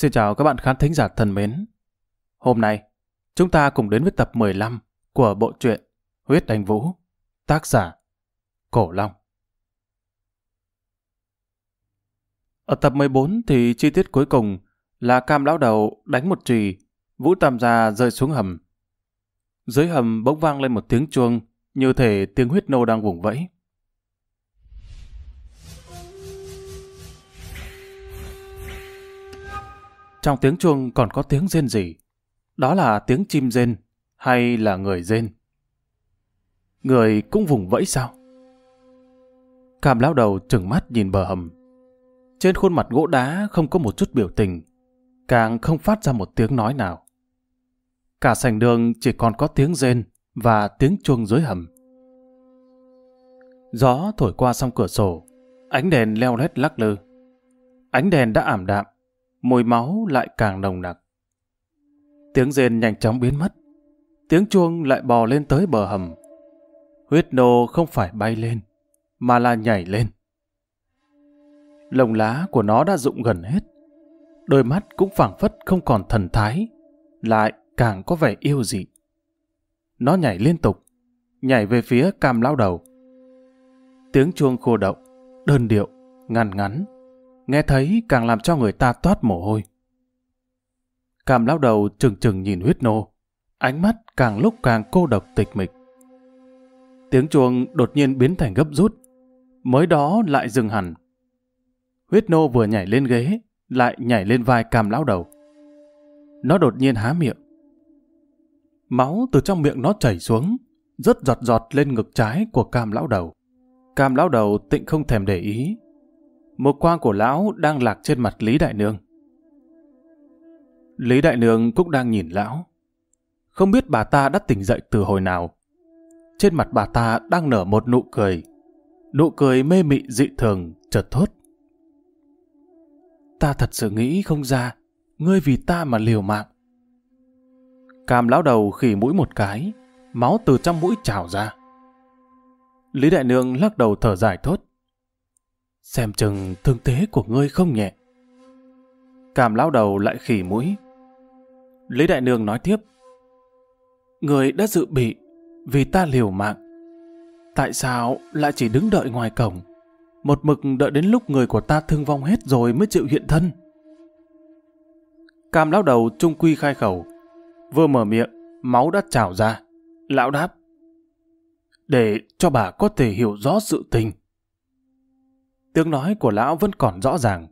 Xin chào các bạn khán thính giả thân mến. Hôm nay, chúng ta cùng đến với tập 15 của bộ truyện Huyết Đánh Vũ, tác giả Cổ Long. Ở tập 14 thì chi tiết cuối cùng là cam lão đầu đánh một chùy, Vũ Tam Gia rơi xuống hầm. Dưới hầm bỗng vang lên một tiếng chuông, như thể tiếng huyết nô đang vùng vẫy. Trong tiếng chuông còn có tiếng rên gì? Đó là tiếng chim rên hay là người rên? Người cũng vùng vẫy sao? Cam lão đầu trừng mắt nhìn bờ hầm. Trên khuôn mặt gỗ đá không có một chút biểu tình, càng không phát ra một tiếng nói nào. Cả sảnh đường chỉ còn có tiếng rên và tiếng chuông dưới hầm. Gió thổi qua song cửa sổ, ánh đèn leo lét lắc lư. Ánh đèn đã ảm đạm, mùi máu lại càng nồng nặc. Tiếng rên nhanh chóng biến mất, tiếng chuông lại bò lên tới bờ hầm. Huyết nô không phải bay lên, mà là nhảy lên. Lồng lá của nó đã rụng gần hết, đôi mắt cũng phảng phất không còn thần thái, lại càng có vẻ yêu dị. Nó nhảy liên tục, nhảy về phía cam lão đầu. Tiếng chuông khô động, đơn điệu, ngăn ngắn, nghe thấy càng làm cho người ta toát mồ hôi. Cam lão đầu chừng chừng nhìn huyết nô, ánh mắt càng lúc càng cô độc tịch mịch. Tiếng chuông đột nhiên biến thành gấp rút, mới đó lại dừng hẳn. Huyết nô vừa nhảy lên ghế, lại nhảy lên vai cam lão đầu. Nó đột nhiên há miệng. Máu từ trong miệng nó chảy xuống, rớt giọt giọt lên ngực trái của cam lão đầu. Cam lão đầu tịnh không thèm để ý, một quang của lão đang lạc trên mặt Lý Đại Nương. Lý Đại Nương cũng đang nhìn lão. Không biết bà ta đã tỉnh dậy từ hồi nào. Trên mặt bà ta đang nở một nụ cười. Nụ cười mê mị dị thường, chợt thốt. Ta thật sự nghĩ không ra, ngươi vì ta mà liều mạng. Cam lão đầu khỉ mũi một cái, máu từ trong mũi trào ra. Lý Đại Nương lắc đầu thở dài thốt. Xem chừng thương thế của ngươi không nhẹ. Cảm lão đầu lại khỉ mũi. Lý Đại Nương nói tiếp. Người đã dự bị vì ta liều mạng. Tại sao lại chỉ đứng đợi ngoài cổng? Một mực đợi đến lúc người của ta thương vong hết rồi mới chịu hiện thân. Cam lão đầu trung quy khai khẩu. Vừa mở miệng, máu đã trào ra. Lão đáp. Để cho bà có thể hiểu rõ sự tình. Tiếng nói của lão vẫn còn rõ ràng.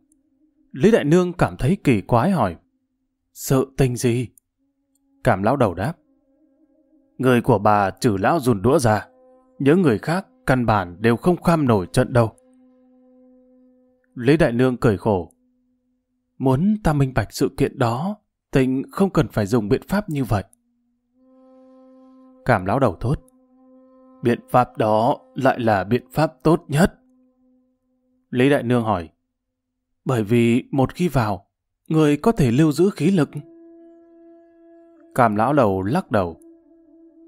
Lý Đại Nương cảm thấy kỳ quái hỏi. Sự tình gì? Cảm lão đầu đáp. Người của bà trừ lão rùn đũa ra. Những người khác căn bản đều không kham nổi trận đâu. Lý Đại Nương cười khổ. Muốn ta minh bạch sự kiện đó, tình không cần phải dùng biện pháp như vậy. Cảm lão đầu thốt. Biện pháp đó lại là biện pháp tốt nhất. Lý Đại Nương hỏi. Bởi vì một khi vào, người có thể lưu giữ khí lực. Cảm lão đầu lắc đầu.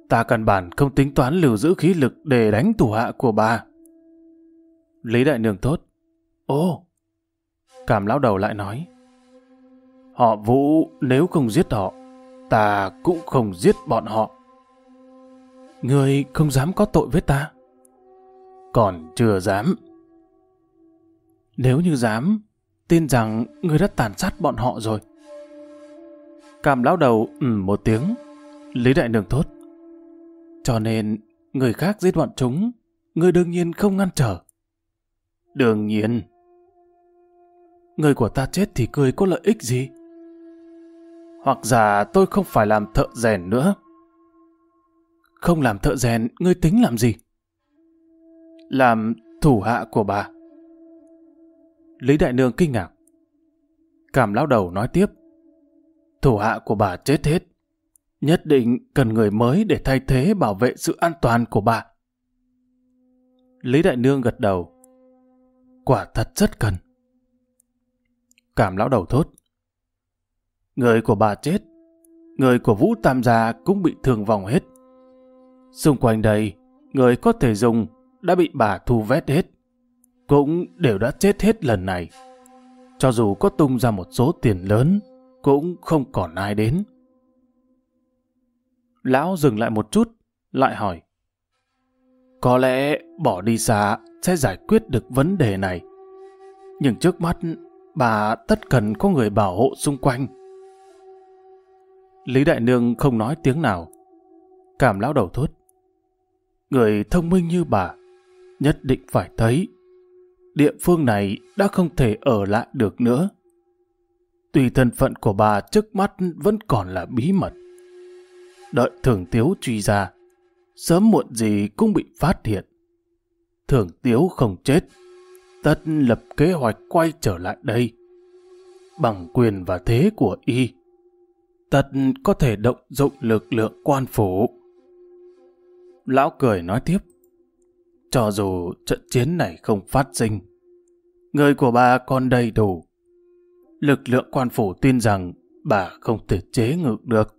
Ta căn bản không tính toán lưu giữ khí lực để đánh thủ hạ của bà. Lý Đại Nương thốt. Ồ! Cảm lão đầu lại nói. Họ Vũ nếu không giết họ, ta cũng không giết bọn họ. Người không dám có tội với ta. Còn chưa dám. Nếu như dám, tin rằng ngươi đã tàn sát bọn họ rồi. Cảm lão đầu ừ một tiếng, Lý Đại Nương thốt. Cho nên, người khác giết bọn chúng, ngươi đương nhiên không ngăn trở. Đương nhiên. Người của ta chết thì cười có lợi ích gì? Hoặc giả tôi không phải làm thợ rèn nữa. Không làm thợ rèn, ngươi tính làm gì? Làm thủ hạ của bà. Lý Đại Nương kinh ngạc. Cảm lão đầu nói tiếp. Thủ hạ của bà chết hết. Nhất định cần người mới để thay thế bảo vệ sự an toàn của bà. Lý Đại Nương gật đầu. Quả thật rất cần. Cảm lão đầu thốt. Người của bà chết. Người của Vũ Tam Gia cũng bị thương vong hết. Xung quanh đây, người có thể dùng đã bị bà thu vét hết cũng đều đã chết hết lần này. cho dù có tung ra một số tiền lớn, cũng không còn ai đến. Lão dừng lại một chút, lại hỏi. Có lẽ bỏ đi xa sẽ giải quyết được vấn đề này. Nhưng trước mắt, bà tất cần có người bảo hộ xung quanh. Lý Đại Nương không nói tiếng nào. Cảm lão đầu thốt. Người thông minh như bà, nhất định phải thấy. Địa phương này đã không thể ở lại được nữa. Tùy thân phận của bà trước mắt vẫn còn là bí mật. Đợi thường tiếu truy ra, sớm muộn gì cũng bị phát hiện. Thường tiếu không chết, tất lập kế hoạch quay trở lại đây. Bằng quyền và thế của y, tất có thể động dụng lực lượng quan phủ. Lão cười nói tiếp, cho dù trận chiến này không phát sinh, người của bà còn đầy đủ. Lực lượng quan phủ tin rằng bà không thể chế ngự được.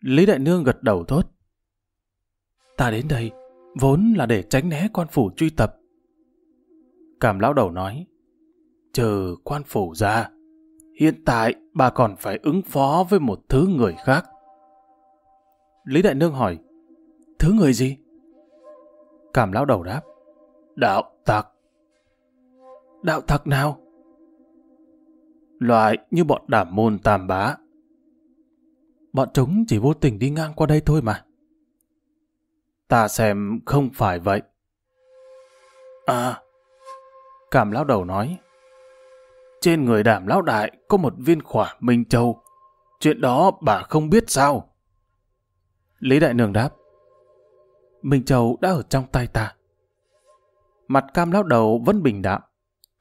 Lý Đại Nương gật đầu thốt. Ta đến đây vốn là để tránh né quan phủ truy tập. Cảm lão đầu nói, chờ quan phủ ra, hiện tại bà còn phải ứng phó với một thứ người khác. Lý Đại Nương hỏi, thứ người gì? Cảm lão đầu đáp, đạo tặc. Đạo tặc nào? Loại như bọn đảm môn tam bá. Bọn chúng chỉ vô tình đi ngang qua đây thôi mà. Ta xem không phải vậy. À, cảm lão đầu nói. Trên người đảm lão đại có một viên khỏa Minh Châu. Chuyện đó bà không biết sao? Lý Đại Nương đáp. Minh Châu đã ở trong tay ta. Mặt cam lão đầu vẫn bình đạm,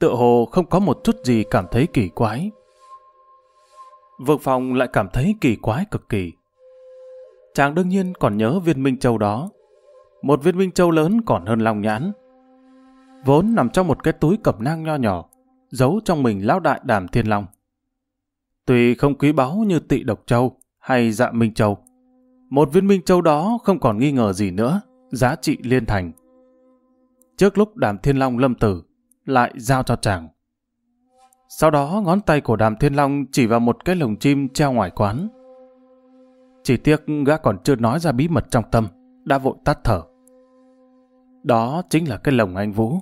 tựa hồ không có một chút gì cảm thấy kỳ quái. Vương Phong lại cảm thấy kỳ quái cực kỳ. Chàng đương nhiên còn nhớ viên Minh Châu đó. Một viên Minh Châu lớn còn hơn lòng nhãn. Vốn nằm trong một cái túi cẩm nang nho nhỏ, giấu trong mình lão đại đàm thiên long. Tuy không quý báu như tị độc châu hay dạ Minh Châu, một viên Minh Châu đó không còn nghi ngờ gì nữa, giá trị liên thành. Trước lúc đàm thiên long lâm tử, lại giao cho chàng. Sau đó ngón tay của đàm thiên long chỉ vào một cái lồng chim treo ngoài quán. Chỉ tiếc gã còn chưa nói ra bí mật trong tâm, đã vội tắt thở. Đó chính là cái lồng anh Vũ.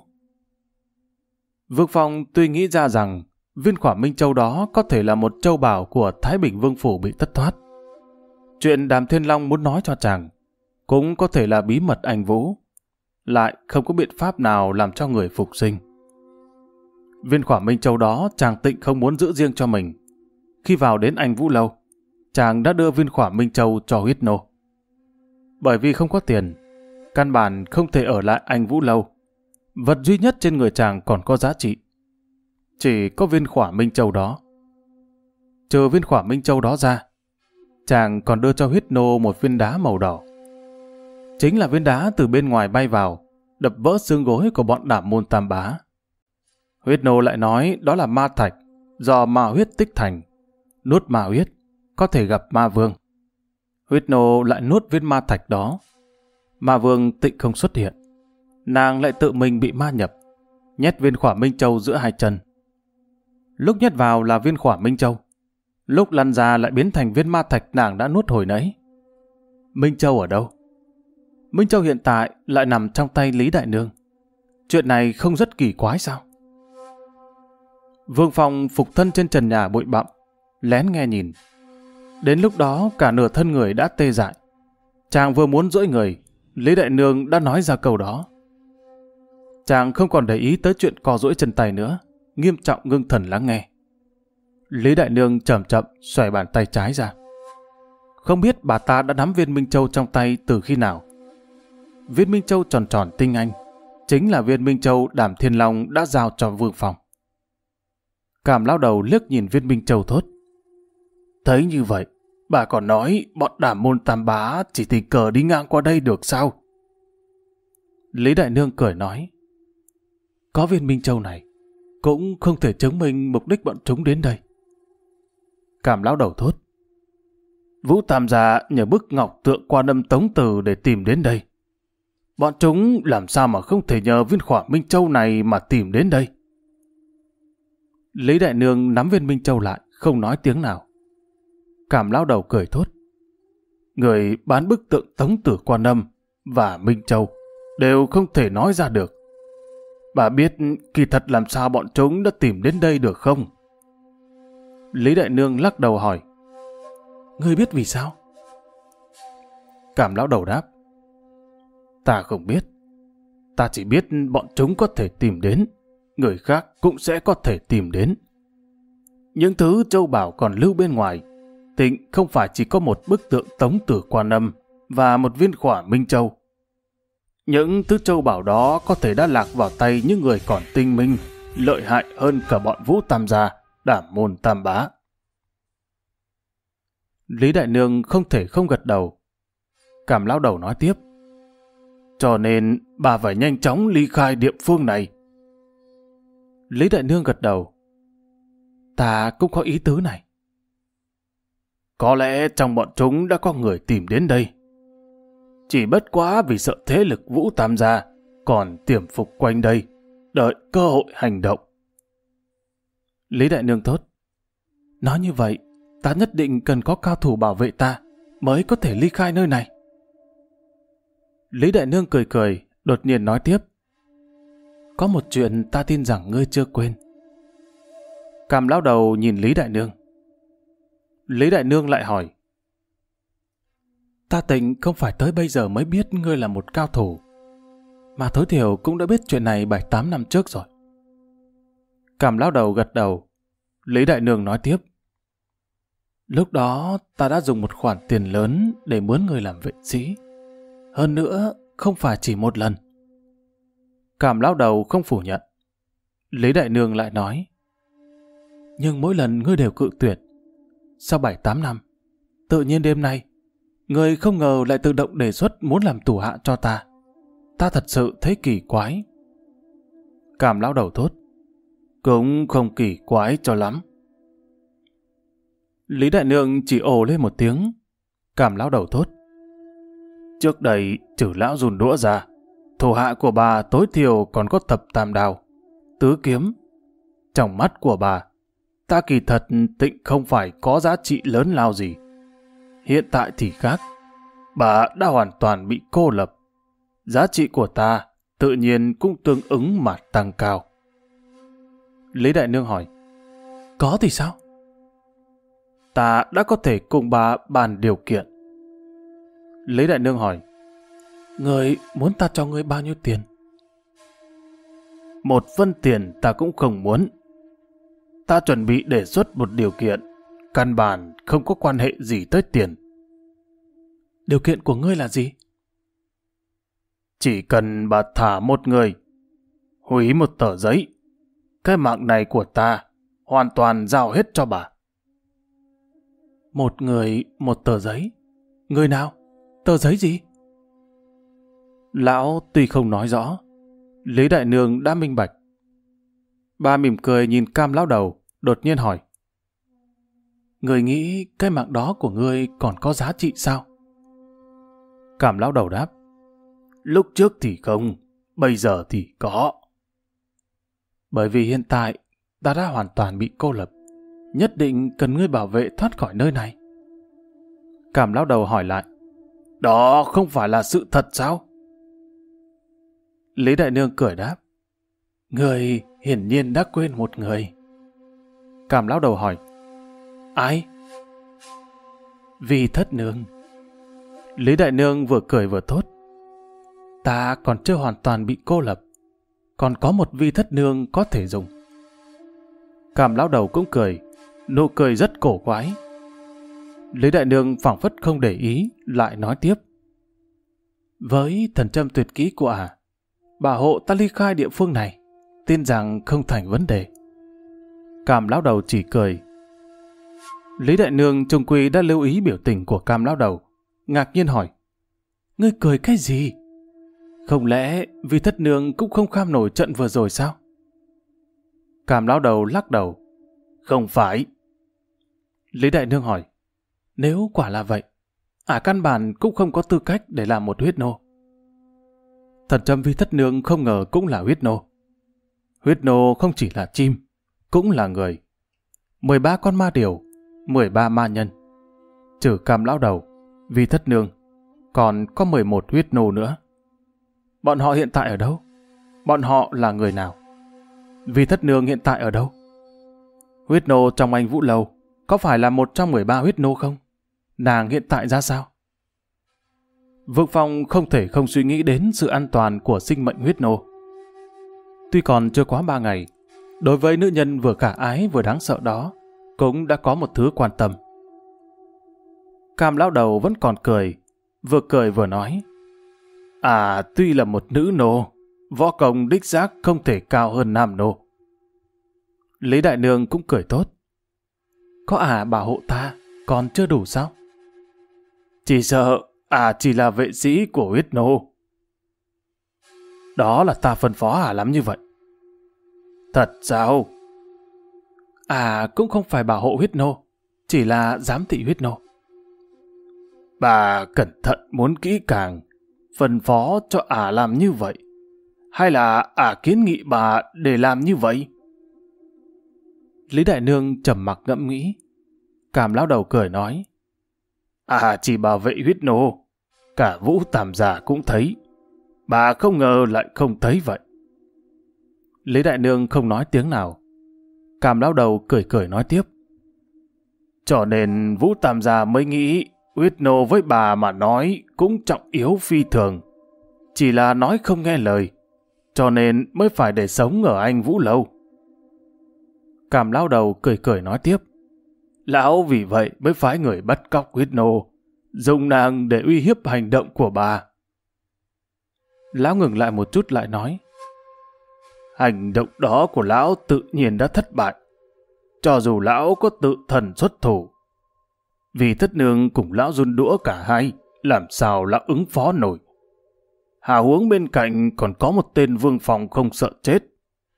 Vương Phong tuy nghĩ ra rằng viên khỏa Minh Châu đó có thể là một châu bảo của Thái Bình Vương Phủ bị thất thoát. Chuyện Đàm Thiên Long muốn nói cho chàng cũng có thể là bí mật anh Vũ. Lại không có biện pháp nào làm cho người phục sinh. Viên khỏa Minh Châu đó chàng tịnh không muốn giữ riêng cho mình. Khi vào đến anh Vũ Lâu, chàng đã đưa viên khỏa Minh Châu cho huyết nô. Bởi vì không có tiền, căn bản không thể ở lại anh Vũ Lâu. Vật duy nhất trên người chàng còn có giá trị. Chỉ có viên khỏa Minh Châu đó. Trừ viên khỏa Minh Châu đó ra, chàng còn đưa cho huyết nô một viên đá màu đỏ. Chính là viên đá từ bên ngoài bay vào, đập vỡ xương gối của bọn đảm môn tam bá. Huyết nô lại nói đó là ma thạch, do ma huyết tích thành. Nuốt ma huyết, có thể gặp ma vương. Huyết nô lại nuốt viên ma thạch đó. Ma vương tịnh không xuất hiện. Nàng lại tự mình bị ma nhập, nhét viên khỏa Minh Châu giữa hai chân. Lúc nhét vào là viên khỏa Minh Châu. Lúc lăn ra lại biến thành viên ma thạch nàng đã nuốt hồi nãy. Minh Châu ở đâu? Minh Châu hiện tại lại nằm trong tay Lý Đại Nương. Chuyện này không rất kỳ quái sao? Vương Phong phục thân trên trần nhà bụi bặm, lén nghe nhìn. Đến lúc đó cả nửa thân người đã tê dại. Chàng vừa muốn rỗi người, Lý Đại Nương đã nói ra câu đó. Chàng không còn để ý tới chuyện co rỗi chân tay nữa, nghiêm trọng ngưng thần lắng nghe. Lý Đại Nương chậm chậm xoay bàn tay trái ra. Không biết bà ta đã nắm viên Minh Châu trong tay từ khi nào. Viên Minh Châu tròn tròn tinh anh, chính là viên Minh Châu Đàm Thiên Long đã giao cho Vương Phong. Cảm lao đầu liếc nhìn viên Minh Châu thốt. Thấy như vậy, bà còn nói bọn đảm môn tam bá chỉ tình cờ đi ngang qua đây được sao? Lý Đại Nương cười nói. Có viên Minh Châu này, cũng không thể chứng minh mục đích bọn chúng đến đây. Cảm lão đầu thốt. Vũ Tam gia nhờ bức ngọc tượng qua năm tống từ để tìm đến đây. Bọn chúng làm sao mà không thể nhờ viên khỏa Minh Châu này mà tìm đến đây? Lý Đại Nương nắm viên Minh Châu lại, không nói tiếng nào. Cảm lão đầu cười thốt. Người bán bức tượng Tống Tử Quan Âm và Minh Châu đều không thể nói ra được. Bà biết kỳ thật làm sao bọn chúng đã tìm đến đây được không? Lý Đại Nương lắc đầu hỏi. Ngươi biết vì sao? Cảm lão đầu đáp. Ta không biết. Ta chỉ biết bọn chúng có thể tìm đến. Người khác cũng sẽ có thể tìm đến. Những thứ châu bảo còn lưu bên ngoài Tịnh không phải chỉ có một bức tượng tống tử quan âm và một viên khỏa Minh Châu. Những thứ châu bảo đó có thể đã lạc vào tay những người còn tinh minh, lợi hại hơn cả bọn Vũ Tam gia, đảm môn Tam bá. Lý Đại Nương không thể không gật đầu. Cảm lão đầu nói tiếp. Cho nên bà phải nhanh chóng ly khai địa phương này. Lý Đại Nương gật đầu. Ta cũng có ý tứ này. Có lẽ trong bọn chúng đã có người tìm đến đây. Chỉ bất quá vì sợ thế lực Vũ Tam gia còn tiềm phục quanh đây, đợi cơ hội hành động. Lý Đại Nương thốt. Nói như vậy, ta nhất định cần có cao thủ bảo vệ ta mới có thể ly khai nơi này. Lý Đại Nương cười cười, đột nhiên nói tiếp. Có một chuyện ta tin rằng ngươi chưa quên. Cảm lão đầu nhìn Lý Đại Nương. Lý Đại Nương lại hỏi. Ta tịnh không phải tới bây giờ mới biết ngươi là một cao thủ, mà tối thiểu cũng đã biết chuyện này 7-8 năm trước rồi. Cảm lão đầu gật đầu, Lý Đại Nương nói tiếp. Lúc đó ta đã dùng một khoản tiền lớn để mướn người làm vệ sĩ. Hơn nữa, không phải chỉ một lần. Cảm lão đầu không phủ nhận. Lý Đại Nương lại nói. Nhưng mỗi lần ngươi đều cự tuyệt. Sau 7-8 năm, tự nhiên đêm nay, người không ngờ lại tự động đề xuất muốn làm tù hạ cho ta. Ta thật sự thấy kỳ quái. Cảm lão đầu thốt. Cũng không kỳ quái cho lắm. Lý Đại Nương chỉ ồ lên một tiếng. Cảm lão đầu thốt. Trước đây, trừ lão rùn đũa ra, thủ hạ của bà tối thiểu còn có thập tam đào, tứ kiếm. Trong mắt của bà, ta kỳ thật tịnh không phải có giá trị lớn lao gì. Hiện tại thì khác, bà đã hoàn toàn bị cô lập. Giá trị của ta tự nhiên cũng tương ứng mà tăng cao. Lý Đại Nương hỏi, có thì sao? Ta đã có thể cùng bà bàn điều kiện. Lý Đại Nương hỏi, Người muốn ta cho ngươi bao nhiêu tiền? Một phân tiền ta cũng không muốn ta chuẩn bị đề xuất một điều kiện, căn bản không có quan hệ gì tới tiền. Điều kiện của ngươi là gì? Chỉ cần bà thả một người, hủy một tờ giấy, cái mạng này của ta hoàn toàn giao hết cho bà. Một người, một tờ giấy. Người nào? Tờ giấy gì? Lão tuy không nói rõ, Lý Đại Nương đã minh bạch. ba mỉm cười nhìn cam lão đầu, đột nhiên hỏi. Người nghĩ cái mạng đó của ngươi còn có giá trị sao? Cảm lão đầu đáp. Lúc trước thì không, bây giờ thì có. Bởi vì hiện tại, ta đã hoàn toàn bị cô lập. Nhất định cần ngươi bảo vệ thoát khỏi nơi này. Cảm lão đầu hỏi lại. Đó không phải là sự thật sao? Lý Đại Nương cười đáp. Người hiển nhiên đã quên một người. Cảm lão đầu hỏi. Ai? Vì thất nương. Lý Đại Nương vừa cười vừa thốt. Ta còn chưa hoàn toàn bị cô lập. Còn có một vi thất nương có thể dùng. Cảm lão đầu cũng cười. Nụ cười rất cổ quái. Lý Đại Nương phảng phất không để ý, lại nói tiếp. Với thần châm tuyệt kỹ của ả, à, bà hộ ta ly khai địa phương này, tin rằng không thành vấn đề. Cam lão đầu chỉ cười. Lý Đại Nương trung quy đã lưu ý biểu tình của cam lão đầu, ngạc nhiên hỏi. Ngươi cười cái gì? Không lẽ vì thất nương cũng không kham nổi trận vừa rồi sao? Cam lão đầu lắc đầu. Không phải. Lý Đại Nương hỏi. Nếu quả là vậy, ả căn bản cũng không có tư cách để làm một huyết nô. Thần châm vi thất nương không ngờ cũng là huyết nô. Huyết nô không chỉ là chim, cũng là người. 13 con ma điều, 13 ma nhân. Trừ cam lão đầu, vi thất nương, còn có 11 huyết nô nữa. Bọn họ hiện tại ở đâu? Bọn họ là người nào? vi thất nương hiện tại ở đâu? Huyết nô trong anh Vũ Lầu có phải là một trong 13 huyết nô không? Nàng hiện tại ra sao? Vương Phong không thể không suy nghĩ đến sự an toàn của sinh mệnh huyết nô. Tuy còn chưa quá ba ngày, đối với nữ nhân vừa khả ái vừa đáng sợ đó, cũng đã có một thứ quan tâm. Cam lão đầu vẫn còn cười, vừa cười vừa nói. À, tuy là một nữ nô, võ công đích giác không thể cao hơn nam nô. Lý Đại Nương cũng cười tốt. Có à bảo hộ ta, còn chưa đủ sao? Chỉ sợ, à chỉ là vệ sĩ của huyết nô. Đó là ta phân phó à lắm như vậy. Thật sao? À cũng không phải bảo hộ huyết nô, chỉ là giám thị huyết nô. Bà cẩn thận muốn kỹ càng, phân phó cho ả làm như vậy. Hay là ả kiến nghị bà để làm như vậy? Lý Đại Nương trầm mặc ngẫm nghĩ. Cảm lão đầu cười nói. À chỉ bảo vệ huyết nô, cả vũ tàm giả cũng thấy. Bà không ngờ lại không thấy vậy. Lý Đại Nương không nói tiếng nào. Cảm lão đầu cười cười nói tiếp. Cho nên Vũ Tam Gia mới nghĩ huyết nô với bà mà nói cũng trọng yếu phi thường. Chỉ là nói không nghe lời, cho nên mới phải để sống ở anh Vũ Lâu. Cảm lão đầu cười cười nói tiếp. Lão vì vậy mới phái người bắt cóc huyết nô, dùng nàng để uy hiếp hành động của bà. Lão ngừng lại một chút lại nói. Hành động đó của lão tự nhiên đã thất bại. Cho dù lão có tự thần xuất thủ. Vì thất nương cùng lão run đũa cả hai, làm sao lão ứng phó nổi. Hà huống bên cạnh còn có một tên vương phòng không sợ chết.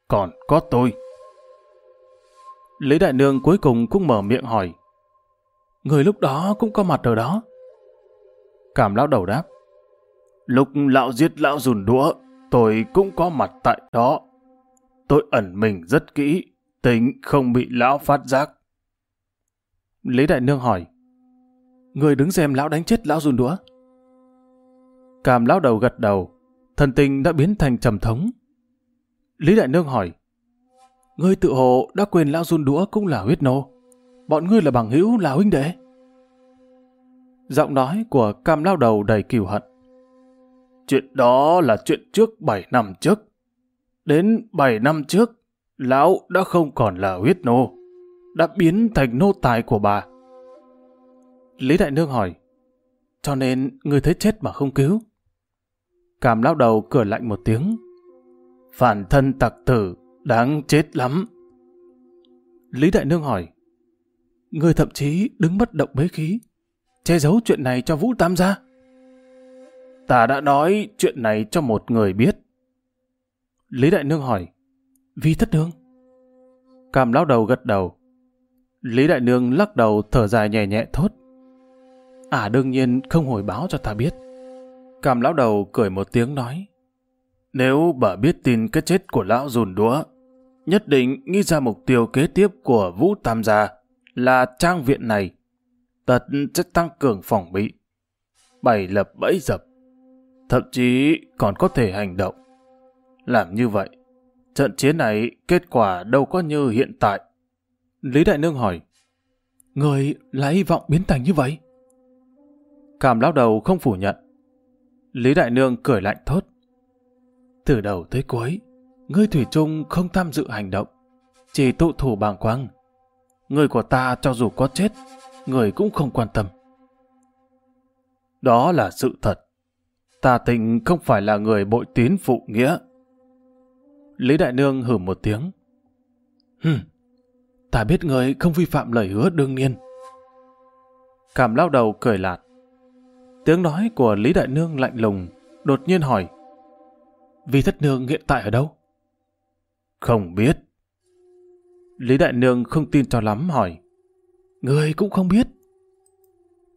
Còn có tôi. Lý Đại Nương cuối cùng cũng mở miệng hỏi. Người lúc đó cũng có mặt ở đó. Cảm lão đầu đáp. Lúc lão giết lão rùn đũa, tôi cũng có mặt tại đó. Tôi ẩn mình rất kỹ, tính không bị lão phát giác. Lý Đại Nương hỏi. Người đứng xem lão đánh chết lão rùn đũa. Cảm lão đầu gật đầu, thần tình đã biến thành trầm thống. Lý Đại Nương hỏi. Ngươi tự hồ đã quên lão run đũa cũng là huyết nô. Bọn ngươi là bằng hữu là huynh đệ. Giọng nói của cam lao đầu đầy kiều hận. Chuyện đó là chuyện trước 7 năm trước. Đến 7 năm trước, lão đã không còn là huyết nô, đã biến thành nô tài của bà. Lý Đại Nương hỏi, cho nên ngươi thấy chết mà không cứu. Cam lao đầu cười lạnh một tiếng. Phản thân tặc tử, Đáng chết lắm. Lý Đại Nương hỏi. Người thậm chí đứng bất động bế khí, che giấu chuyện này cho Vũ Tam gia. Ta đã nói chuyện này cho một người biết. Lý Đại Nương hỏi. Vi thất nương? Cam lão đầu gật đầu. Lý Đại Nương lắc đầu thở dài nhẹ nhẹ thốt. À đương nhiên không hồi báo cho ta biết. Cam lão đầu cười một tiếng nói. Nếu bà biết tin cái chết của lão dùn đũa, nhất định nghĩ ra mục tiêu kế tiếp của Vũ Tam gia là trang viện này. Tật sẽ tăng cường phòng bị, bày lập bẫy dập, thậm chí còn có thể hành động. Làm như vậy, trận chiến này kết quả đâu có như hiện tại. Lý Đại Nương hỏi, Người lại hy vọng biến thành như vậy? Cảm lão đầu không phủ nhận. Lý Đại Nương cười lạnh thốt. Từ đầu tới cuối, ngươi Thủy Trung không tham dự hành động, chỉ tụ thủ bàng quang. Người của ta cho dù có chết, người cũng không quan tâm. Đó là sự thật. Ta tịnh không phải là người bội tín phụ nghĩa. Lý Đại Nương hử một tiếng. Hừm, ta biết người không vi phạm lời hứa đương nhiên. Cảm lao đầu cười lạt. Tiếng nói của Lý Đại Nương lạnh lùng, đột nhiên hỏi. Vì thất nương hiện tại ở đâu? Không biết. Lý Đại Nương không tin cho lắm hỏi. Người cũng không biết.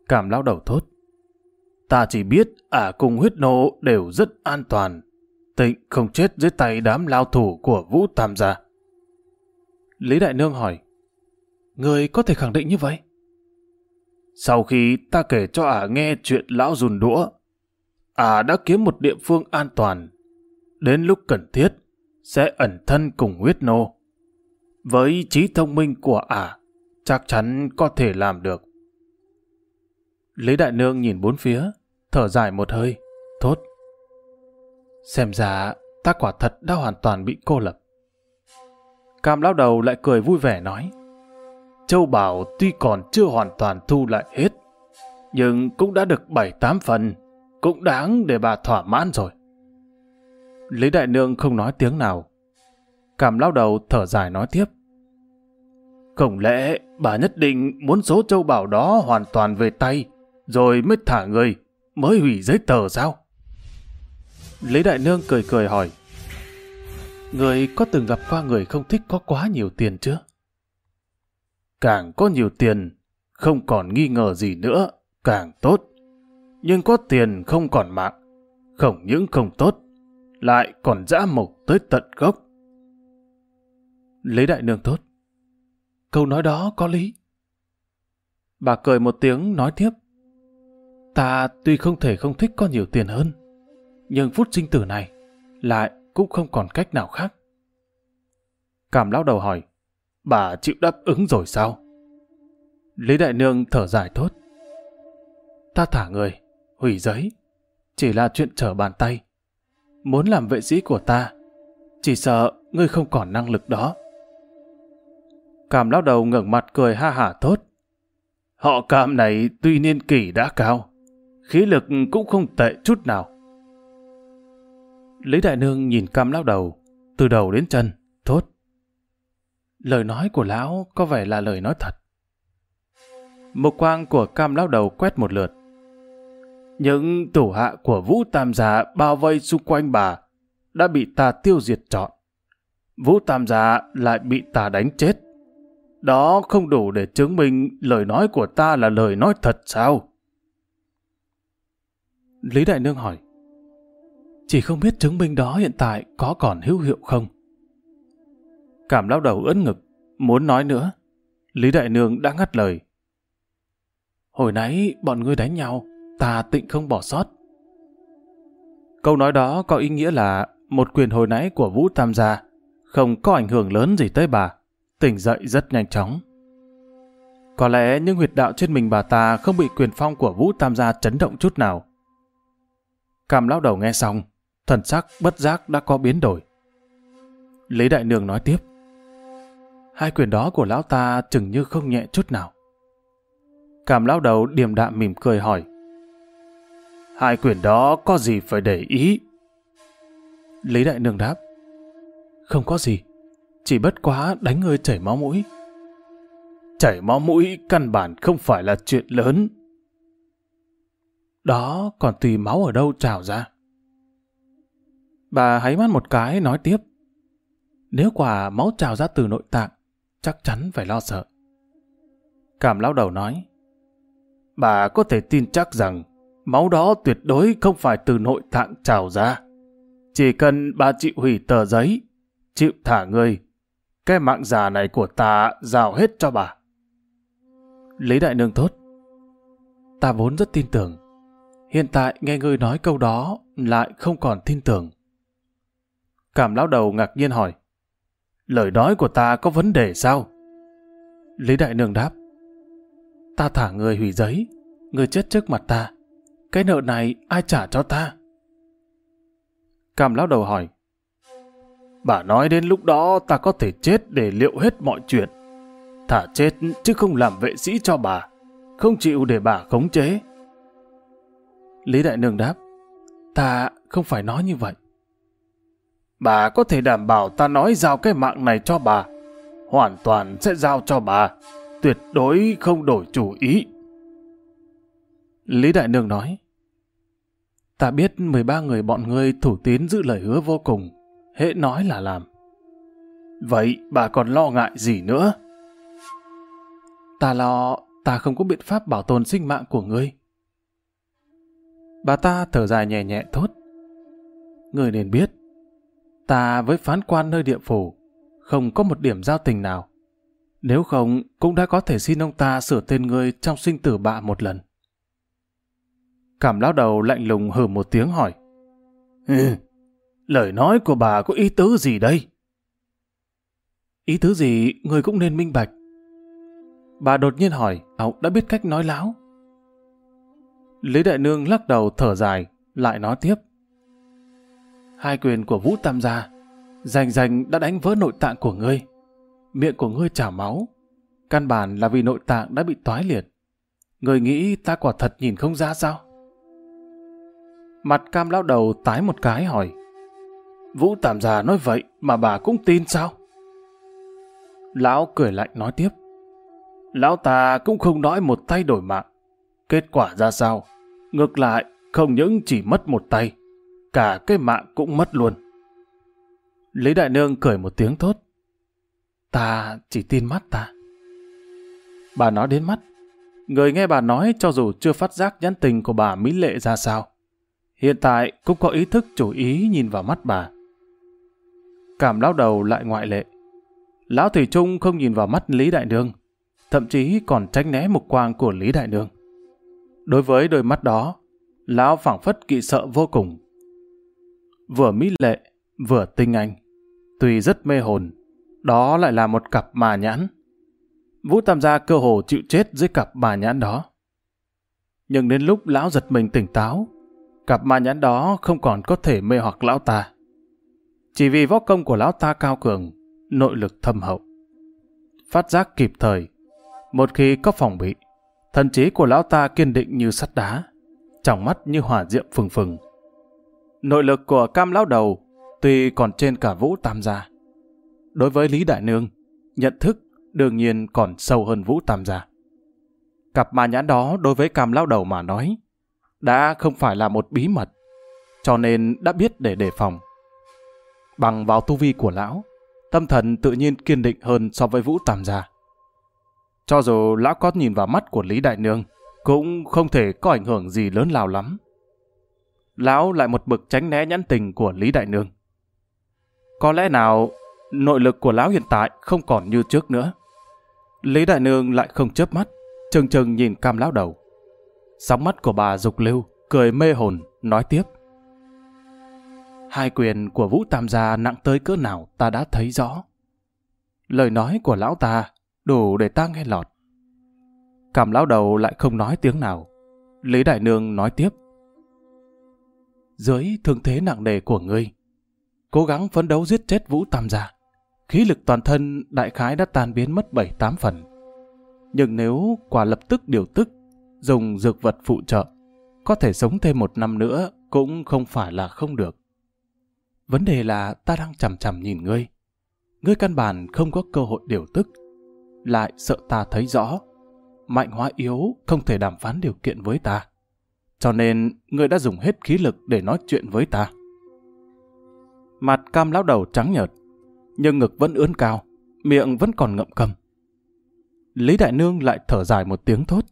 Cảm lão đầu thốt. Ta chỉ biết ả cùng huyết nộ đều rất an toàn. Tịnh không chết dưới tay đám lao thủ của Vũ Tam gia. Lý Đại Nương hỏi, Người có thể khẳng định như vậy? Sau khi ta kể cho ả nghe chuyện lão dùn đũa, ả đã kiếm một địa phương an toàn. Đến lúc cần thiết, sẽ ẩn thân cùng huyết nô. Với trí thông minh của ả, chắc chắn có thể làm được. Lý Đại Nương nhìn bốn phía, thở dài một hơi, thốt. Xem ra ta quả thật đã hoàn toàn bị cô lập. Cam lão đầu lại cười vui vẻ nói. Châu Bảo tuy còn chưa hoàn toàn thu lại hết, nhưng cũng đã được bảy tám phần, cũng đáng để bà thỏa mãn rồi. Lý Đại Nương không nói tiếng nào. cảm lão đầu thở dài nói tiếp. Không lẽ bà nhất định muốn số châu bảo đó hoàn toàn về tay, rồi mới thả người, mới hủy giấy tờ sao? Lý Đại Nương cười cười hỏi. Người có từng gặp qua người không thích có quá nhiều tiền chưa? Càng có nhiều tiền, không còn nghi ngờ gì nữa, càng tốt. Nhưng có tiền không còn mạng, không những không tốt, lại còn dã mục tới tận gốc. Lý Đại Nương tốt. Câu nói đó có lý. Bà cười một tiếng nói tiếp. Ta tuy không thể không thích có nhiều tiền hơn, nhưng phút sinh tử này lại cũng không còn cách nào khác. Cảm lão đầu hỏi, bà chịu đáp ứng rồi sao? Lý Đại Nương thở dài thốt. Ta thả người, hủy giấy, chỉ là chuyện trở bàn tay. Muốn làm vệ sĩ của ta, chỉ sợ ngươi không còn năng lực đó. Cảm lão đầu ngẩng mặt cười ha hả thốt. Họ cảm này tuy niên kỷ đã cao, khí lực cũng không tệ chút nào. Lý Đại Nương nhìn cam lão đầu, từ đầu đến chân, thốt. Lời nói của lão có vẻ là lời nói thật. Một quang của cam lão đầu quét một lượt. Những tổ hạ của Vũ Tam Gia bao vây xung quanh bà đã bị ta tiêu diệt trọn. Vũ Tam Gia lại bị ta đánh chết. Đó không đủ để chứng minh lời nói của ta là lời nói thật sao? Lý Đại Nương hỏi. Chỉ không biết chứng minh đó hiện tại có còn hữu hiệu không? Cảm lao đầu ướt ngực, muốn nói nữa. Lý Đại Nương đã ngắt lời. Hồi nãy bọn ngươi đánh nhau, ta tịnh không bỏ sót. Câu nói đó có ý nghĩa là một quyền hồi nãy của Vũ Tam gia không có ảnh hưởng lớn gì tới bà, tỉnh dậy rất nhanh chóng. Có lẽ những huyệt đạo trên mình bà ta không bị quyền phong của Vũ Tam gia chấn động chút nào. Cảm lão đầu nghe xong, thần sắc bất giác đã có biến đổi. Lý Đại Nương nói tiếp. Hai quyền đó của lão ta chừng như không nhẹ chút nào. Cảm lão đầu điềm đạm mỉm cười hỏi. Hai quyền đó có gì phải để ý? Lý Đại Nương đáp. Không có gì, chỉ bất quá đánh ngươi chảy máu mũi. Chảy máu mũi căn bản không phải là chuyện lớn. Đó còn tùy máu ở đâu trào ra. Bà háy mắt một cái nói tiếp. Nếu quả máu trào ra từ nội tạng, chắc chắn phải lo sợ. Cảm lão đầu nói. Bà có thể tin chắc rằng máu đó tuyệt đối không phải từ nội tạng trào ra. Chỉ cần bà chịu hủy tờ giấy, chịu thả người, cái mạng già này của ta giao hết cho bà. Lý Đại Nương tốt. Ta vốn rất tin tưởng. Hiện tại nghe ngươi nói câu đó lại không còn tin tưởng. Cảm lão đầu ngạc nhiên hỏi. Lời nói của ta có vấn đề sao? Lý Đại Nương đáp. Ta thả người hủy giấy, người chết trước mặt ta. Cái nợ này ai trả cho ta? Cảm lão đầu hỏi. Bà nói đến lúc đó ta có thể chết để liệu hết mọi chuyện. Thả chết chứ không làm vệ sĩ cho bà. Không chịu để bà khống chế. Lý Đại Nương đáp. Ta không phải nói như vậy. Bà có thể đảm bảo ta nói giao cái mạng này cho bà. Hoàn toàn sẽ giao cho bà. Tuyệt đối không đổi chủ ý. Lý Đại Nương nói. Ta biết 13 người bọn ngươi thủ tín giữ lời hứa vô cùng hễ nói là làm. Vậy bà còn lo ngại gì nữa? Ta lo ta không có biện pháp bảo tồn sinh mạng của ngươi. Bà ta thở dài nhẹ nhẹ thốt. Người nên biết, ta với phán quan nơi địa phủ, không có một điểm giao tình nào. Nếu không, cũng đã có thể xin ông ta sửa tên ngươi trong sinh tử bạ một lần. Cảm lão đầu lạnh lùng hừ một tiếng hỏi. Ừ, lời nói của bà có ý tứ gì đây? Ý tứ gì, người cũng nên minh bạch. Bà đột nhiên hỏi, ông đã biết cách nói láo. Lý Đại Nương lắc đầu thở dài, lại nói tiếp. Hai quyền của Vũ Tam gia, rành rành đã đánh vỡ nội tạng của ngươi. Miệng của ngươi trào máu. Căn bản là vì nội tạng đã bị toái liệt. Người nghĩ ta quả thật nhìn không ra sao? Mặt cam lão đầu tái một cái hỏi. Vũ Tàm già nói vậy mà bà cũng tin sao? Lão cười lạnh nói tiếp. Lão ta cũng không nói một tay đổi mạng. Kết quả ra sao? Ngược lại, không những chỉ mất một tay, cả cái mạng cũng mất luôn. Lý Đại Nương cười một tiếng tốt. Ta chỉ tin mắt ta. Bà nói đến mắt. Người nghe bà nói cho dù chưa phát giác nhãn tình của bà Mỹ Lệ ra sao. Hiện tại cũng có ý thức chủ ý nhìn vào mắt bà. Cảm lão đầu lại ngoại lệ. Lão Thủy Trung không nhìn vào mắt Lý Đại Nương, thậm chí còn tránh né mục quang của Lý Đại Nương. Đối với đôi mắt đó, lão phảng phất kỵ sợ vô cùng. Vừa mỹ lệ, vừa tinh anh, tuy rất mê hồn, đó lại là một cặp mà nhãn. Vũ Tam gia cơ hồ chịu chết dưới cặp mà nhãn đó. Nhưng đến lúc lão giật mình tỉnh táo, cặp ma nhãn đó không còn có thể mê hoặc lão ta. Chỉ vì võ công của lão ta cao cường, nội lực thâm hậu. Phát giác kịp thời, một khi có phòng bị, thần trí của lão ta kiên định như sắt đá, trong mắt như hỏa diệm phừng phừng. Nội lực của cam lão đầu tuy còn trên cả vũ tam gia. Đối với Lý Đại Nương, nhận thức đương nhiên còn sâu hơn vũ tam gia. Cặp ma nhãn đó đối với cam lão đầu mà nói, đã không phải là một bí mật, cho nên đã biết để đề phòng. Bằng vào tu vi của lão, tâm thần tự nhiên kiên định hơn so với vũ tam gia. Cho dù lão có nhìn vào mắt của Lý Đại Nương, cũng không thể có ảnh hưởng gì lớn lao lắm. Lão lại một bực tránh né nhãn tình của Lý Đại Nương. Có lẽ nào nội lực của lão hiện tại không còn như trước nữa. Lý Đại Nương lại không chớp mắt, chừng chừng nhìn cam lão đầu. Sóng mắt của bà dục lưu, cười mê hồn, nói tiếp. Hai quyền của Vũ Tam gia nặng tới cỡ nào ta đã thấy rõ. Lời nói của lão ta đủ để ta nghe lọt. Cảm lão đầu lại không nói tiếng nào. Lý Đại Nương nói tiếp. Dưới thương thế nặng nề của ngươi, cố gắng phấn đấu giết chết Vũ Tam gia. Khí lực toàn thân đại khái đã tan biến mất 7-8 phần. Nhưng nếu quả lập tức điều tức, dùng dược vật phụ trợ, có thể sống thêm một năm nữa cũng không phải là không được. Vấn đề là ta đang chằm chằm nhìn ngươi. Ngươi căn bản không có cơ hội điều tức, lại sợ ta thấy rõ. Mạnh hóa yếu không thể đàm phán điều kiện với ta. Cho nên ngươi đã dùng hết khí lực để nói chuyện với ta. Mặt cam lão đầu trắng nhợt, nhưng ngực vẫn ươn cao, miệng vẫn còn ngậm cầm. Lý Đại Nương lại thở dài một tiếng thốt.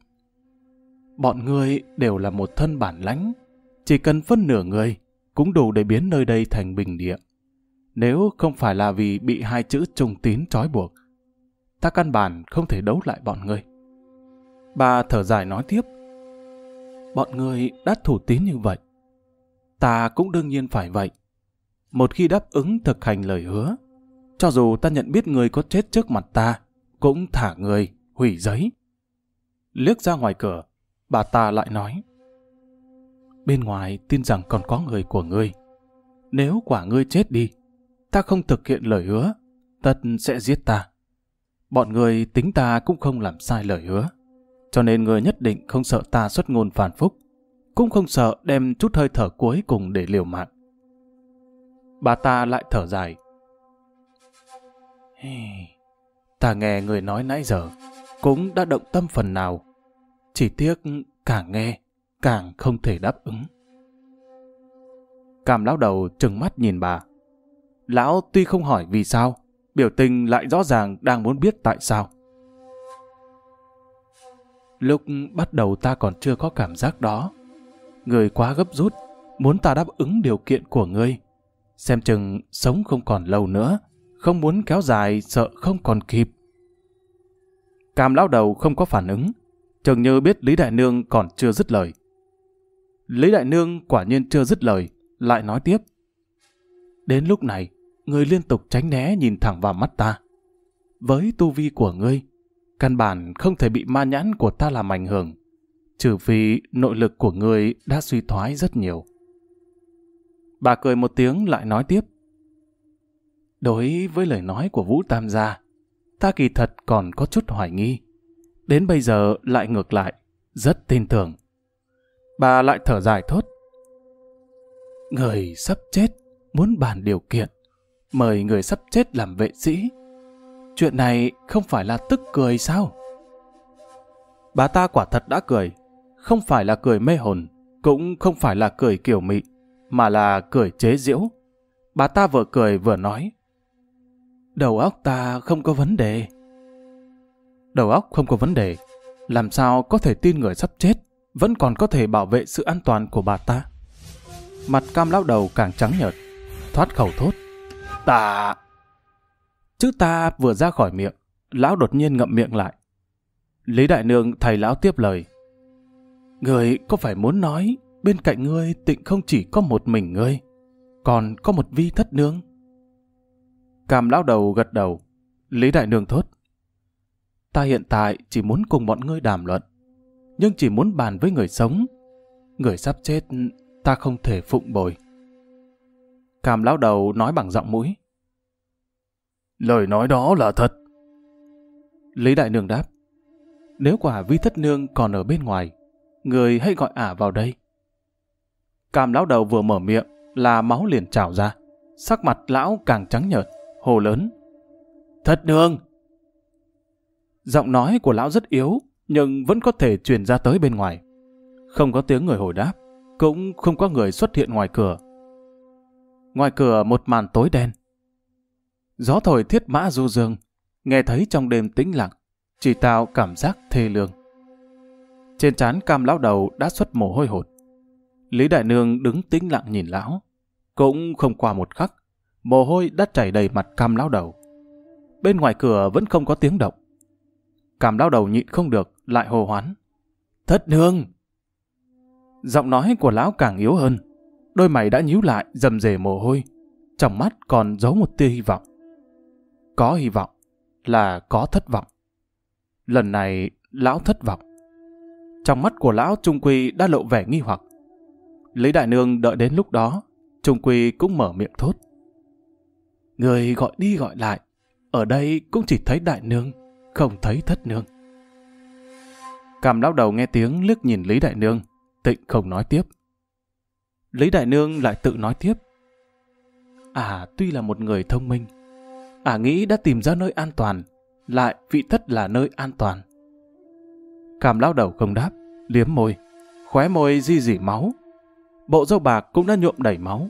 Bọn ngươi đều là một thân bản lãnh, chỉ cần phân nửa người cũng đủ để biến nơi đây thành bình địa. Nếu không phải là vì bị hai chữ trung tín trói buộc, ta căn bản không thể đấu lại bọn ngươi. Bà thở dài nói tiếp, bọn ngươi đã thủ tín như vậy. Ta cũng đương nhiên phải vậy. Một khi đáp ứng thực hành lời hứa, cho dù ta nhận biết người có chết trước mặt ta, cũng thả người, hủy giấy. Liếc ra ngoài cửa, bà ta lại nói, Bên ngoài tin rằng còn có người của ngươi. Nếu quả ngươi chết đi, ta không thực hiện lời hứa, tất sẽ giết ta. Bọn người tính ta cũng không làm sai lời hứa. Cho nên người nhất định không sợ ta xuất ngôn phản phúc, cũng không sợ đem chút hơi thở cuối cùng để liều mạng. Bà ta lại thở dài. Hey, ta nghe người nói nãy giờ, cũng đã động tâm phần nào. Chỉ tiếc càng nghe, càng không thể đáp ứng. Cảm lão đầu trừng mắt nhìn bà. Lão tuy không hỏi vì sao, biểu tình lại rõ ràng đang muốn biết tại sao. Lúc bắt đầu ta còn chưa có cảm giác đó. Người quá gấp rút, muốn ta đáp ứng điều kiện của ngươi. Xem chừng sống không còn lâu nữa, không muốn kéo dài sợ không còn kịp. Cam lão đầu không có phản ứng, chừng như biết Lý Đại Nương còn chưa dứt lời. Lý Đại Nương quả nhiên chưa dứt lời, lại nói tiếp. Đến lúc này, người liên tục tránh né nhìn thẳng vào mắt ta. Với tu vi của ngươi, căn bản không thể bị ma nhãn của ta làm ảnh hưởng, trừ vì nội lực của ngươi đã suy thoái rất nhiều. Bà cười một tiếng lại nói tiếp. Đối với lời nói của Vũ Tam gia, ta kỳ thật còn có chút hoài nghi. Đến bây giờ lại ngược lại, rất tin tưởng. Bà lại thở dài thốt. Người sắp chết, muốn bàn điều kiện, mời người sắp chết làm vệ sĩ. Chuyện này không phải là tức cười sao? Bà ta quả thật đã cười, không phải là cười mê hồn, cũng không phải là cười kiểu mị, mà là cười chế giễu. Bà ta vừa cười vừa nói. Đầu óc ta không có vấn đề. Đầu óc không có vấn đề, làm sao có thể tin người sắp chết, vẫn còn có thể bảo vệ sự an toàn của bà ta. Mặt cam lão đầu càng trắng nhợt, thoát khẩu thốt. Ta... Chữ ta vừa ra khỏi miệng, lão đột nhiên ngậm miệng lại. Lý Đại Nương thầy lão tiếp lời. Người có phải muốn nói bên cạnh ngươi tịnh không chỉ có một mình ngươi, còn có một vi thất nương? Cam lão đầu gật đầu, Lý Đại Nương thốt. Ta hiện tại chỉ muốn cùng bọn ngươi đàm luận, nhưng chỉ muốn bàn với người sống. Người sắp chết, ta không thể phụng bồi. Cam lão đầu nói bằng giọng mũi. Lời nói đó là thật. Lý Đại Nương đáp. Nếu quả vi thất nương còn ở bên ngoài, người hãy gọi ả vào đây. Cam lão đầu vừa mở miệng là máu liền trào ra. Sắc mặt lão càng trắng nhợt, hồ lớn. Thất nương! Giọng nói của lão rất yếu, nhưng vẫn có thể truyền ra tới bên ngoài. Không có tiếng người hồi đáp, cũng không có người xuất hiện ngoài cửa. Ngoài cửa một màn tối đen. Gió thổi thiết mã du dương, nghe thấy trong đêm tĩnh lặng, chỉ tạo cảm giác thê lương. Trên trán cam lão đầu đã xuất mồ hôi hột. Lý Đại Nương đứng tĩnh lặng nhìn lão. Cũng không qua một khắc, mồ hôi đã chảy đầy mặt cam lão đầu. Bên ngoài cửa vẫn không có tiếng động cảm đau đầu nhịn không được, lại hồ hoán. Thất nương! Giọng nói của lão càng yếu hơn. Đôi mày đã nhíu lại, dầm rề mồ hôi. Trong mắt còn giấu một tia hy vọng. Có hy vọng là có thất vọng. Lần này, lão thất vọng. Trong mắt của lão Trung Quy đã lộ vẻ nghi hoặc. Lý Đại Nương đợi đến lúc đó, Trung Quy cũng mở miệng thốt. Người gọi đi gọi lại, ở đây cũng chỉ thấy Đại Nương, không thấy Thất Nương. Cảm lão đầu nghe tiếng liếc nhìn Lý Đại Nương, tịnh không nói tiếp. Lý Đại Nương lại tự nói tiếp. À, tuy là một người thông minh, à nghĩ đã tìm ra nơi an toàn, lại vị thất là nơi an toàn. Cảm lão đầu không đáp, liếm môi, khóe môi di dỉ máu. Bộ dâu bạc cũng đã nhuộm đầy máu.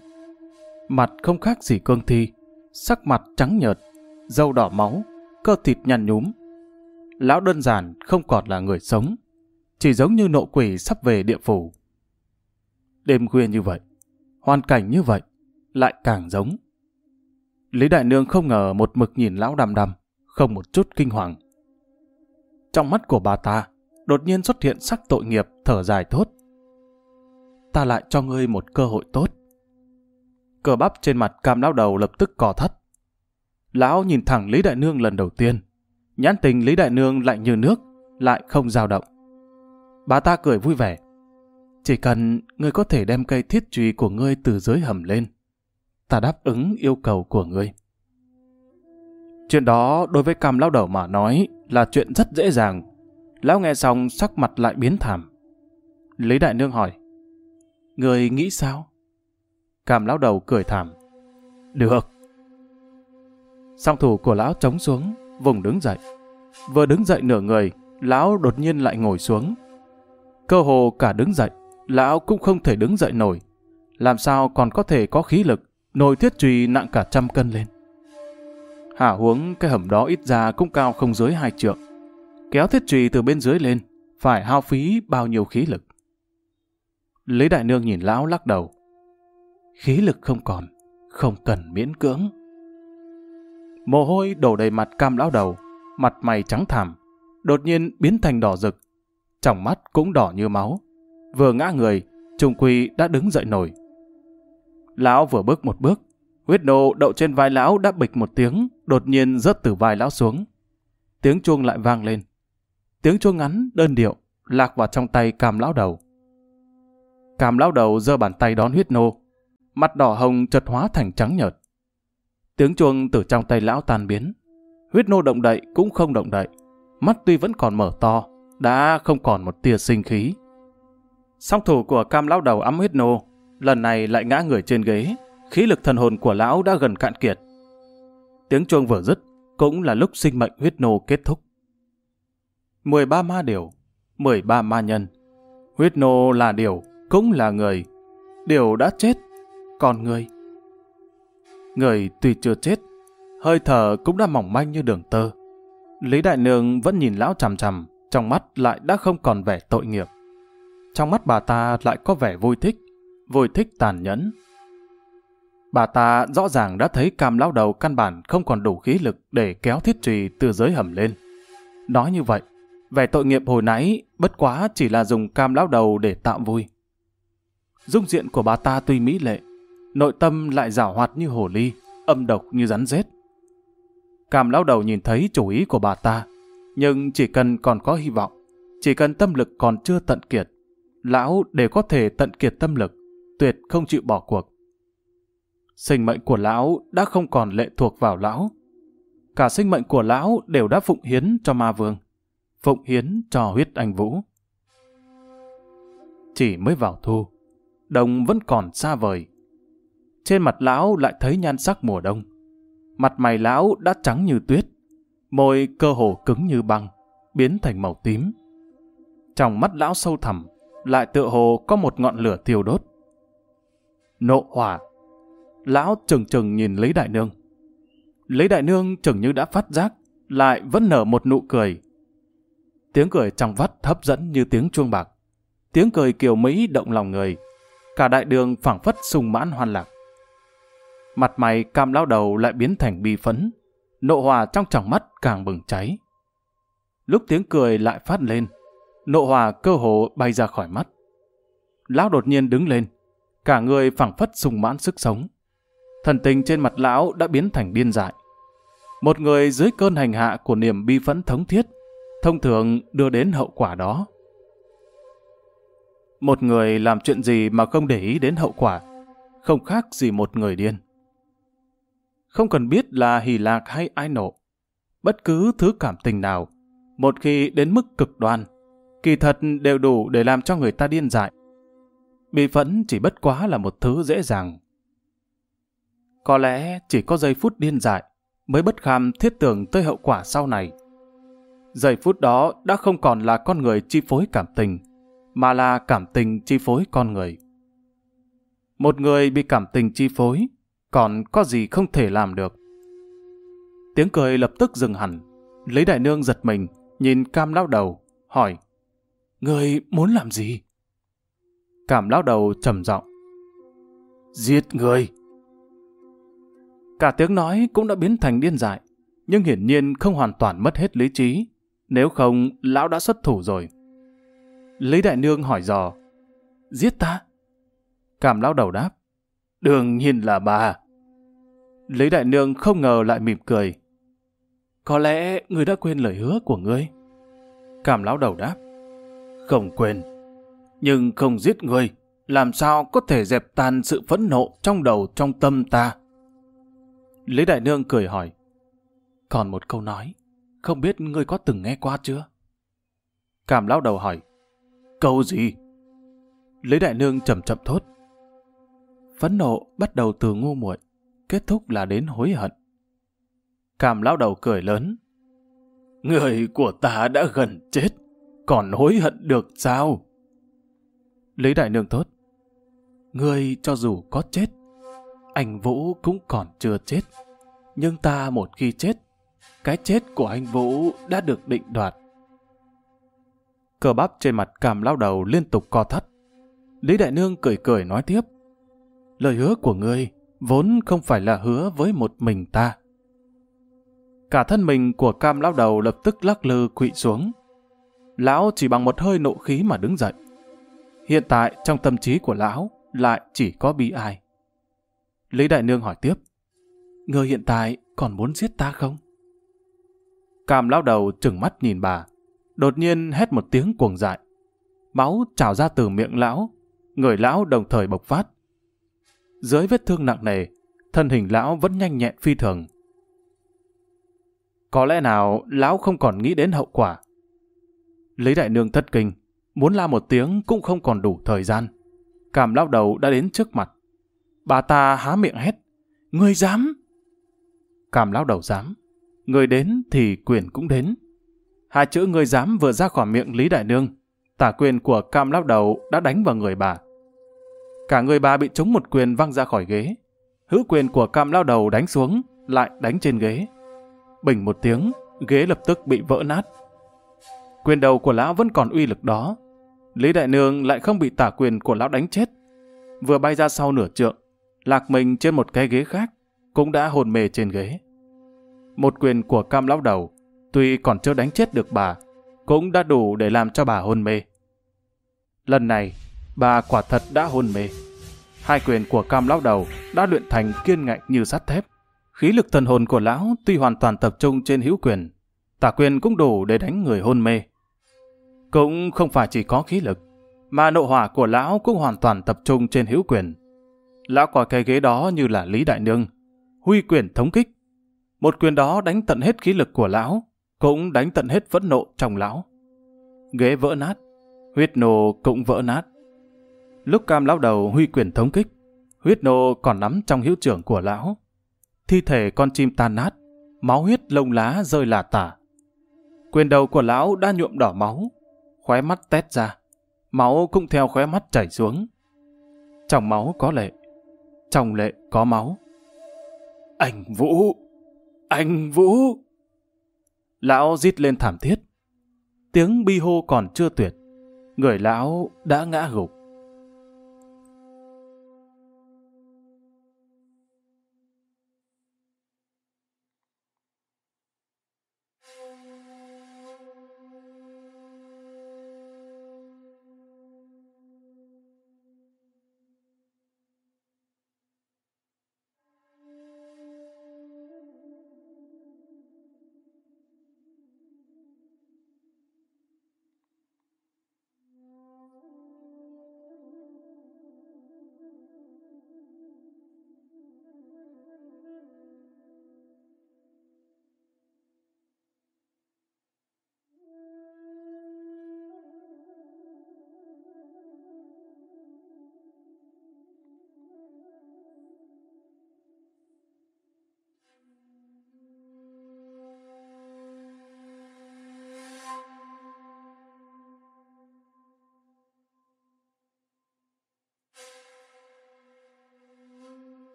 Mặt không khác gì cương thi, sắc mặt trắng nhợt, dâu đỏ máu, cơ thịt nhăn nhúm. Lão đơn giản không còn là người sống, chỉ giống như nộ quỷ sắp về địa phủ. Đêm khuya như vậy, hoàn cảnh như vậy, lại càng giống. Lý Đại Nương không ngờ một mực nhìn lão đăm đăm, không một chút kinh hoàng. Trong mắt của bà ta, đột nhiên xuất hiện sắc tội nghiệp thở dài thốt. Ta lại cho ngươi một cơ hội tốt. Cờ bắp trên mặt cam lão đầu lập tức cò thắt. Lão nhìn thẳng Lý Đại Nương lần đầu tiên. Nhãn tình Lý Đại Nương lạnh như nước, lại không dao động. Bà ta cười vui vẻ. Chỉ cần ngươi có thể đem cây thiết trùy của ngươi từ dưới hầm lên, ta đáp ứng yêu cầu của ngươi. Chuyện đó đối với cam lão đầu mà nói là chuyện rất dễ dàng. Lão nghe xong sắc mặt lại biến thảm. Lý Đại Nương hỏi, Người nghĩ sao? Cam lão đầu cười thảm. Được. Song thủ của lão trống xuống, vùng đứng dậy. Vừa đứng dậy nửa người, lão đột nhiên lại ngồi xuống. Cơ hồ cả đứng dậy, lão cũng không thể đứng dậy nổi. Làm sao còn có thể có khí lực, nồi thiết trùy nặng cả trăm cân lên. Hả huống cái hầm đó ít ra cũng cao không dưới hai trượng. Kéo thiết trùy từ bên dưới lên, phải hao phí bao nhiêu khí lực. Lý Đại Nương nhìn lão lắc đầu. Khí lực không còn, không cần miễn cưỡng. Mồ hôi đổ đầy mặt cam lão đầu, mặt mày trắng thảm, đột nhiên biến thành đỏ rực. Trong mắt cũng đỏ như máu. Vừa ngã người, Trung Quy đã đứng dậy nổi. Lão vừa bước một bước, huyết nô đậu trên vai lão đã bịch một tiếng, đột nhiên rớt từ vai lão xuống. Tiếng chuông lại vang lên. Tiếng chuông ngắn, đơn điệu, lạc vào trong tay cam lão đầu. Cam lão đầu giơ bàn tay đón huyết nô, mặt đỏ hồng chợt hóa thành trắng nhợt. Tiếng chuông từ trong tay lão tan biến. Huyết nô động đậy cũng không động đậy. Mắt tuy vẫn còn mở to, đã không còn một tia sinh khí. Song thủ của cam lão đầu ấm huyết nô, lần này lại ngã người trên ghế, khí lực thần hồn của lão đã gần cạn kiệt. Tiếng chuông vừa dứt, cũng là lúc sinh mệnh huyết nô kết thúc. 13 ma điều, 13 ma nhân. Huyết nô là điều, cũng là người. Điều đã chết, còn người. Người tuy chưa chết, hơi thở cũng đã mỏng manh như đường tơ. Lý Đại Nương vẫn nhìn lão chằm chằm, trong mắt lại đã không còn vẻ tội nghiệp. Trong mắt bà ta lại có vẻ vui thích, vui thích tàn nhẫn. Bà ta rõ ràng đã thấy cam lão đầu căn bản không còn đủ khí lực để kéo thiết trùy từ dưới hầm lên. Nói như vậy, vẻ tội nghiệp hồi nãy bất quá chỉ là dùng cam lão đầu để tạo vui. Dung diện của bà ta tuy mỹ lệ, nội tâm lại giảo hoạt như hồ ly, âm độc như rắn rết. Cảm lão đầu nhìn thấy chủ ý của bà ta, nhưng chỉ cần còn có hy vọng, chỉ cần tâm lực còn chưa tận kiệt, lão đều có thể tận kiệt tâm lực, tuyệt không chịu bỏ cuộc. Sinh mệnh của lão đã không còn lệ thuộc vào lão. Cả sinh mệnh của lão đều đã phụng hiến cho ma vương, phụng hiến cho huyết anh vũ. Chỉ mới vào thu, đồng vẫn còn xa vời. Trên mặt lão lại thấy nhan sắc mùa đông. Mặt mày lão đã trắng như tuyết, môi cơ hồ cứng như băng, biến thành màu tím. Trong mắt lão sâu thẳm, lại tựa hồ có một ngọn lửa thiêu đốt. Nộ hỏa. Lão chừng chừng nhìn Lý Đại Nương. Lý Đại Nương chừng như đã phát giác, lại vẫn nở một nụ cười. Tiếng cười trong vắt hấp dẫn như tiếng chuông bạc. Tiếng cười kiều Mỹ động lòng người. Cả đại đường phảng phất sung mãn hoan lạc. Mặt mày cam lão đầu lại biến thành bi phấn. Nộ hòa trong tròng mắt càng bừng cháy. Lúc tiếng cười lại phát lên, nộ hòa cơ hồ bay ra khỏi mắt. Lão đột nhiên đứng lên, cả người phảng phất sung mãn sức sống. Thần tình trên mặt lão đã biến thành điên dại. Một người dưới cơn hành hạ của niềm bi phẫn thống thiết, thông thường đưa đến hậu quả đó. Một người làm chuyện gì mà không để ý đến hậu quả, không khác gì một người điên. Không cần biết là hỉ lạc hay ai nộ, bất cứ thứ cảm tình nào, một khi đến mức cực đoan, kỳ thật đều đủ để làm cho người ta điên dại. Bị phẫn chỉ bất quá là một thứ dễ dàng. Có lẽ chỉ có giây phút điên dại mới bất kham thiết tưởng tới hậu quả sau này. Giây phút đó đã không còn là con người chi phối cảm tình, mà là cảm tình chi phối con người. Một người bị cảm tình chi phối, còn có gì không thể làm được. Tiếng cười lập tức dừng hẳn, lấy đại nương giật mình, nhìn cam lão đầu, hỏi, Người muốn làm gì? Cảm lão đầu trầm giọng Giết người! Cả tiếng nói cũng đã biến thành điên dại, nhưng hiển nhiên không hoàn toàn mất hết lý trí. Nếu không, lão đã xuất thủ rồi. Lý Đại Nương hỏi dò, giết ta? Cảm lão đầu đáp, đương nhiên là bà. Lý Đại Nương không ngờ lại mỉm cười. Có lẽ người đã quên lời hứa của ngươi. Cảm lão đầu đáp, không quên. Nhưng không giết người, làm sao có thể dẹp tan sự phẫn nộ trong đầu trong tâm ta? Lý Đại Nương cười hỏi. Còn một câu nói, không biết ngươi có từng nghe qua chưa? Cảm lão đầu hỏi. Câu gì? Lý Đại Nương chậm chậm thốt. Phẫn nộ bắt đầu từ ngu muội, kết thúc là đến hối hận. Cảm lão đầu cười lớn. Người của ta đã gần chết, còn hối hận được sao? Lý Đại Nương thốt. Ngươi cho dù có chết, anh Vũ cũng còn chưa chết. Nhưng ta một khi chết, cái chết của anh Vũ đã được định đoạt. Cờ bắp trên mặt càm lao đầu liên tục co thắt. Lý Đại Nương cười cười nói tiếp. Lời hứa của ngươi vốn không phải là hứa với một mình ta. Cả thân mình của cam lão đầu lập tức lắc lư quỵ xuống. Lão chỉ bằng một hơi nộ khí mà đứng dậy. Hiện tại trong tâm trí của lão lại chỉ có bi ai. Lý Đại Nương hỏi tiếp. người hiện tại còn muốn giết ta không? Cam lão đầu trừng mắt nhìn bà. Đột nhiên hét một tiếng cuồng dại. Máu trào ra từ miệng lão. Người lão đồng thời bộc phát. Dưới vết thương nặng nề, thân hình lão vẫn nhanh nhẹn phi thường. Có lẽ nào lão không còn nghĩ đến hậu quả. Lý Đại Nương thất kinh, muốn la một tiếng cũng không còn đủ thời gian. Cảm lao đầu đã đến trước mặt. Bà ta há miệng hét. Người dám! Cảm lao đầu dám. Người đến thì quyền cũng đến. Hai chữ người dám vừa ra khỏi miệng Lý Đại Nương. Tả quyền của cam lao đầu đã đánh vào người bà. Cả người bà bị trúng một quyền văng ra khỏi ghế. Hữu quyền của cam lao đầu đánh xuống, lại đánh trên ghế. Bình một tiếng, ghế lập tức bị vỡ nát. Quyền đầu của lão vẫn còn uy lực đó. Lý Đại Nương lại không bị tả quyền của lão đánh chết. Vừa bay ra sau nửa trượng, lạc mình trên một cái ghế khác, cũng đã hồn mê trên ghế. Một quyền của cam lão đầu, tuy còn chưa đánh chết được bà, cũng đã đủ để làm cho bà hôn mê. Lần này, bà quả thật đã hôn mê. Hai quyền của cam lão đầu đã luyện thành kiên ngạnh như sắt thép. Khí lực thần hồn của lão tuy hoàn toàn tập trung trên hữu quyền, tả quyền cũng đủ để đánh người hôn mê. Cũng không phải chỉ có khí lực, mà nộ hỏa của lão cũng hoàn toàn tập trung trên hữu quyền. Lão quả cái ghế đó như là Lý Đại Nương, huy quyền thống kích. Một quyền đó đánh tận hết khí lực của lão, cũng đánh tận hết phẫn nộ trong lão. Ghế vỡ nát, huyết nô cũng vỡ nát. Lúc cam lão đầu huy quyền thống kích, huyết nô còn nắm trong hữu trưởng của lão. Thi thể con chim tan nát, máu huyết lông lá rơi là tả. Quyền đầu của lão đã nhuộm đỏ máu, khóe mắt tét ra. Máu cũng theo khóe mắt chảy xuống. Trong máu có lệ, trong lệ có máu. Anh Vũ! Anh Vũ! Lão rít lên thảm thiết. Tiếng bi hô còn chưa tuyệt. Người lão đã ngã gục.